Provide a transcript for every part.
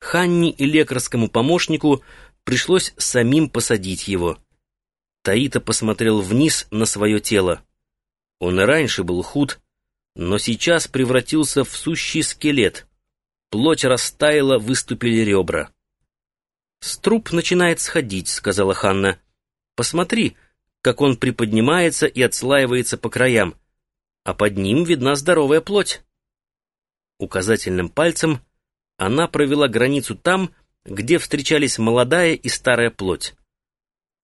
Ханни и лекарскому помощнику пришлось самим посадить его. Таита посмотрел вниз на свое тело. Он и раньше был худ, но сейчас превратился в сущий скелет. Плоть растаяла, выступили ребра. «Струп начинает сходить», — сказала Ханна. «Посмотри, как он приподнимается и отслаивается по краям, а под ним видна здоровая плоть». Указательным пальцем она провела границу там, где встречались молодая и старая плоть.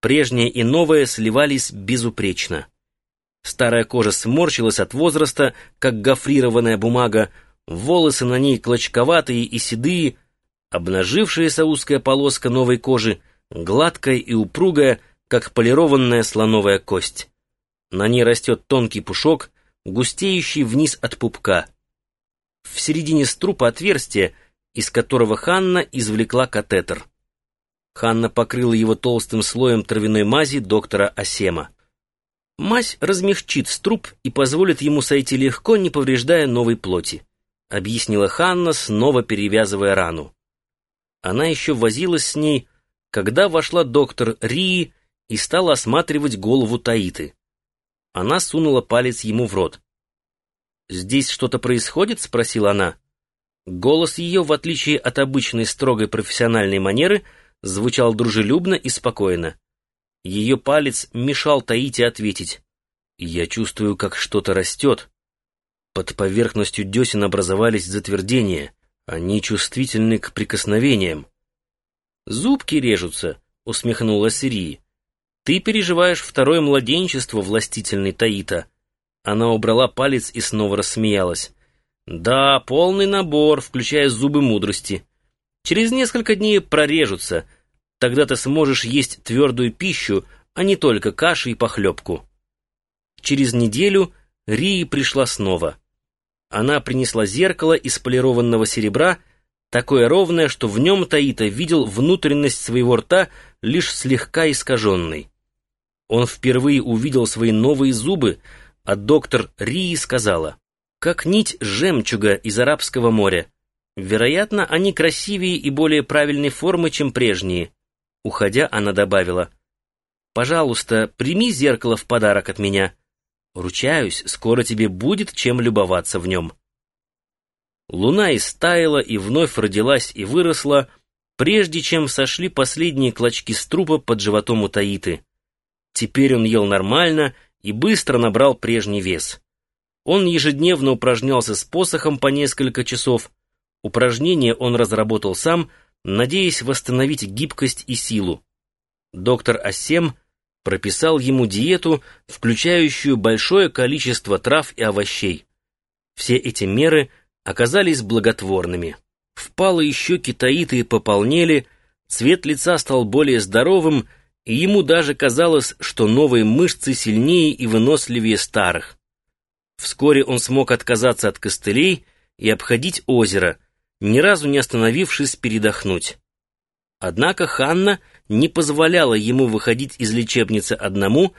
Прежняя и новая сливались безупречно. Старая кожа сморщилась от возраста, как гофрированная бумага, волосы на ней клочковатые и седые, обнажившаяся узкая полоска новой кожи, гладкая и упругая, как полированная слоновая кость. На ней растет тонкий пушок, густеющий вниз от пупка. В середине струпа отверстие, из которого Ханна извлекла катетер. Ханна покрыла его толстым слоем травяной мази доктора Асема. Мазь размягчит струп и позволит ему сойти легко, не повреждая новой плоти, объяснила Ханна, снова перевязывая рану. Она еще возилась с ней, когда вошла доктор Рии и стала осматривать голову Таиты. Она сунула палец ему в рот. «Здесь что-то происходит?» — спросила она. Голос ее, в отличие от обычной строгой профессиональной манеры, звучал дружелюбно и спокойно. Ее палец мешал Таите ответить. «Я чувствую, как что-то растет». Под поверхностью десен образовались затвердения. Они чувствительны к прикосновениям. «Зубки режутся», — усмехнулась Сирии. «Ты переживаешь второе младенчество, властительный Таита». Она убрала палец и снова рассмеялась. «Да, полный набор, включая зубы мудрости. Через несколько дней прорежутся. Тогда ты сможешь есть твердую пищу, а не только каши и похлебку». Через неделю Рии пришла снова. Она принесла зеркало из полированного серебра, такое ровное, что в нем Таита видел внутренность своего рта лишь слегка искаженной. Он впервые увидел свои новые зубы, а доктор Рии сказала, «Как нить жемчуга из Арабского моря. Вероятно, они красивее и более правильной формы, чем прежние». Уходя, она добавила, «Пожалуйста, прими зеркало в подарок от меня». Ручаюсь, скоро тебе будет чем любоваться в нем. Луна истаяла и вновь родилась и выросла, прежде чем сошли последние клочки струпа под животом у Таиты. Теперь он ел нормально и быстро набрал прежний вес. Он ежедневно упражнялся с посохом по несколько часов. Упражнения он разработал сам, надеясь восстановить гибкость и силу. Доктор Асем прописал ему диету, включающую большое количество трав и овощей. Все эти меры оказались благотворными. Впалые щеки Таиты пополнели, цвет лица стал более здоровым, и ему даже казалось, что новые мышцы сильнее и выносливее старых. Вскоре он смог отказаться от костылей и обходить озеро, ни разу не остановившись передохнуть. Однако Ханна не позволяла ему выходить из лечебницы одному,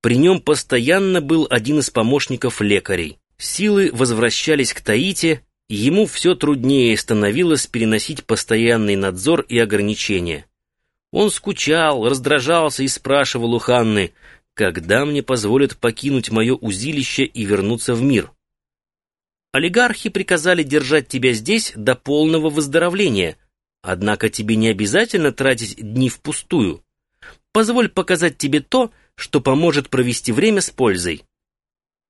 при нем постоянно был один из помощников лекарей. Силы возвращались к Таите, ему все труднее становилось переносить постоянный надзор и ограничения. Он скучал, раздражался и спрашивал у Ханны, когда мне позволят покинуть мое узилище и вернуться в мир. Олигархи приказали держать тебя здесь до полного выздоровления, Однако тебе не обязательно тратить дни впустую. Позволь показать тебе то, что поможет провести время с пользой».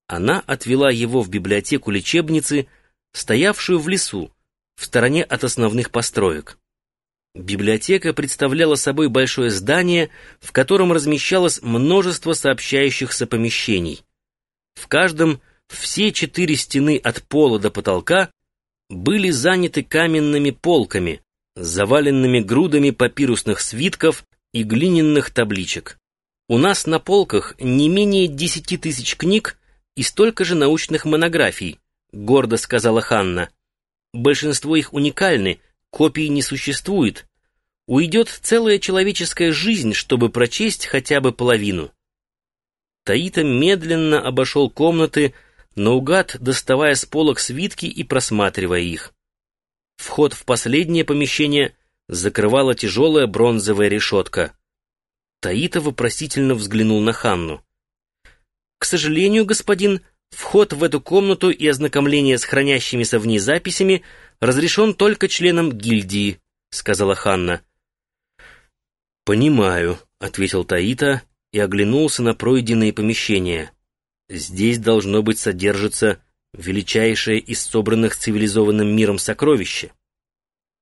Она отвела его в библиотеку лечебницы, стоявшую в лесу, в стороне от основных построек. Библиотека представляла собой большое здание, в котором размещалось множество сообщающихся помещений. В каждом все четыре стены от пола до потолка были заняты каменными полками, заваленными грудами папирусных свитков и глиняных табличек. У нас на полках не менее десяти тысяч книг и столько же научных монографий, гордо сказала Ханна. Большинство их уникальны, копий не существует. Уйдет целая человеческая жизнь, чтобы прочесть хотя бы половину. Таита медленно обошел комнаты, наугад доставая с полок свитки и просматривая их. Вход в последнее помещение закрывала тяжелая бронзовая решетка. Таита вопросительно взглянул на Ханну. «К сожалению, господин, вход в эту комнату и ознакомление с хранящимися в ней записями разрешен только членам гильдии», — сказала Ханна. «Понимаю», — ответил Таита и оглянулся на пройденные помещения. «Здесь должно быть содержится величайшее из собранных цивилизованным миром сокровище».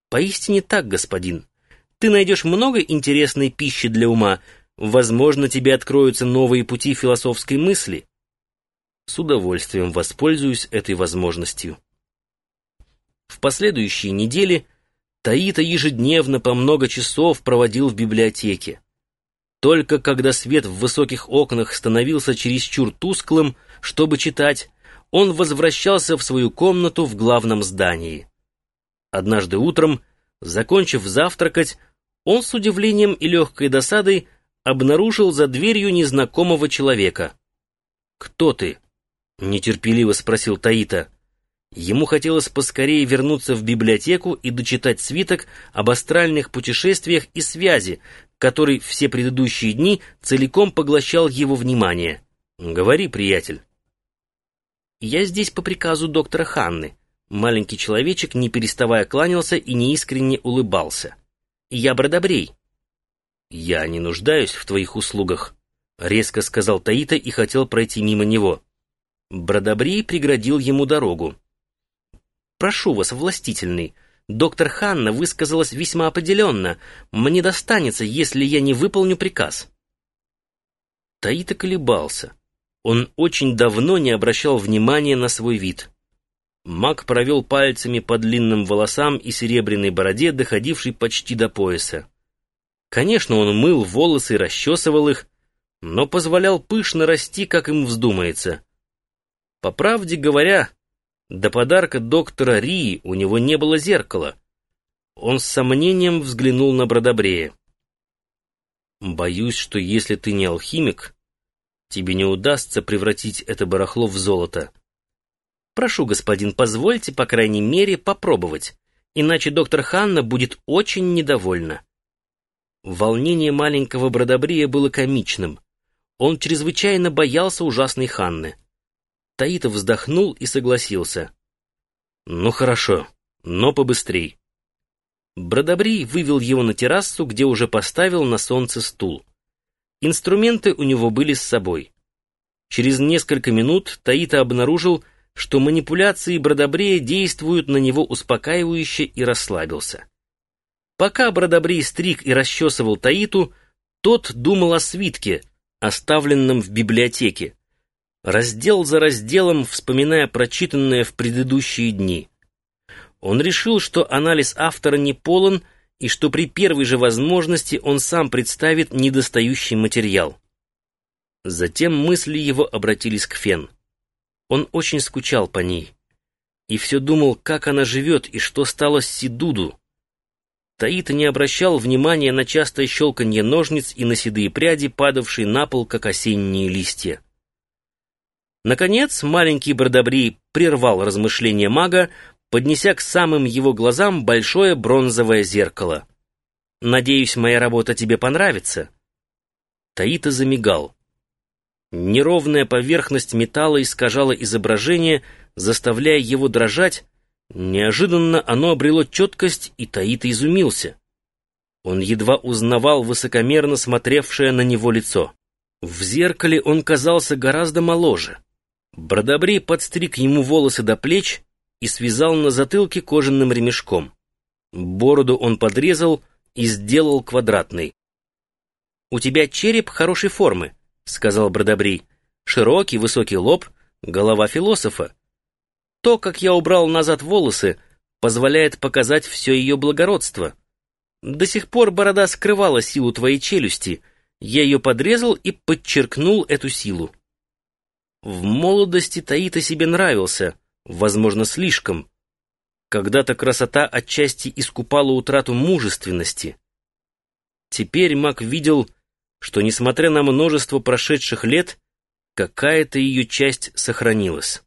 «Поистине так, господин. Ты найдешь много интересной пищи для ума. Возможно, тебе откроются новые пути философской мысли». С удовольствием воспользуюсь этой возможностью. В последующие недели Таита ежедневно по много часов проводил в библиотеке. Только когда свет в высоких окнах становился чересчур тусклым, чтобы читать, он возвращался в свою комнату в главном здании. Однажды утром, закончив завтракать, он с удивлением и легкой досадой обнаружил за дверью незнакомого человека. «Кто ты?» — нетерпеливо спросил Таита. Ему хотелось поскорее вернуться в библиотеку и дочитать свиток об астральных путешествиях и связи, который все предыдущие дни целиком поглощал его внимание. «Говори, приятель». «Я здесь по приказу доктора Ханны». Маленький человечек, не переставая, кланялся и неискренне улыбался. «Я Бродобрей». «Я не нуждаюсь в твоих услугах», — резко сказал Таита и хотел пройти мимо него. Бродобрей преградил ему дорогу. Прошу вас, властительный. Доктор Ханна высказалась весьма определенно. Мне достанется, если я не выполню приказ. Таита колебался. Он очень давно не обращал внимания на свой вид. Маг провел пальцами по длинным волосам и серебряной бороде, доходившей почти до пояса. Конечно, он мыл волосы и расчесывал их, но позволял пышно расти, как им вздумается. По правде говоря, до подарка доктора Рии у него не было зеркала. Он с сомнением взглянул на Бродобрея. «Боюсь, что если ты не алхимик, тебе не удастся превратить это барахло в золото». «Прошу, господин, позвольте, по крайней мере, попробовать, иначе доктор Ханна будет очень недовольна». Волнение маленького Бродобрея было комичным. Он чрезвычайно боялся ужасной Ханны. Таитов вздохнул и согласился. «Ну хорошо, но побыстрей». Бродобрей вывел его на террасу, где уже поставил на солнце стул. Инструменты у него были с собой. Через несколько минут Таита обнаружил, что манипуляции Бродобрея действуют на него успокаивающе и расслабился. Пока Бродобрей стриг и расчесывал Таиту, тот думал о свитке, оставленном в библиотеке, раздел за разделом вспоминая прочитанное в предыдущие дни. Он решил, что анализ автора не полон и что при первой же возможности он сам представит недостающий материал. Затем мысли его обратились к Фен. Он очень скучал по ней и все думал, как она живет и что стало с Сидуду. Таита не обращал внимания на частое щелканье ножниц и на седые пряди, падавшие на пол, как осенние листья. Наконец, маленький Бардабри прервал размышления мага, поднеся к самым его глазам большое бронзовое зеркало. «Надеюсь, моя работа тебе понравится». Таита замигал. Неровная поверхность металла искажала изображение, заставляя его дрожать. Неожиданно оно обрело четкость, и Таита изумился. Он едва узнавал высокомерно смотревшее на него лицо. В зеркале он казался гораздо моложе. Бродобрей подстриг ему волосы до плеч и связал на затылке кожаным ремешком. Бороду он подрезал и сделал квадратной. «У тебя череп хорошей формы», — сказал Бродобрей. «Широкий, высокий лоб, голова философа. То, как я убрал назад волосы, позволяет показать все ее благородство. До сих пор борода скрывала силу твоей челюсти. Я ее подрезал и подчеркнул эту силу. В молодости Таита себе нравился, возможно, слишком. Когда-то красота отчасти искупала утрату мужественности. Теперь маг видел, что, несмотря на множество прошедших лет, какая-то ее часть сохранилась.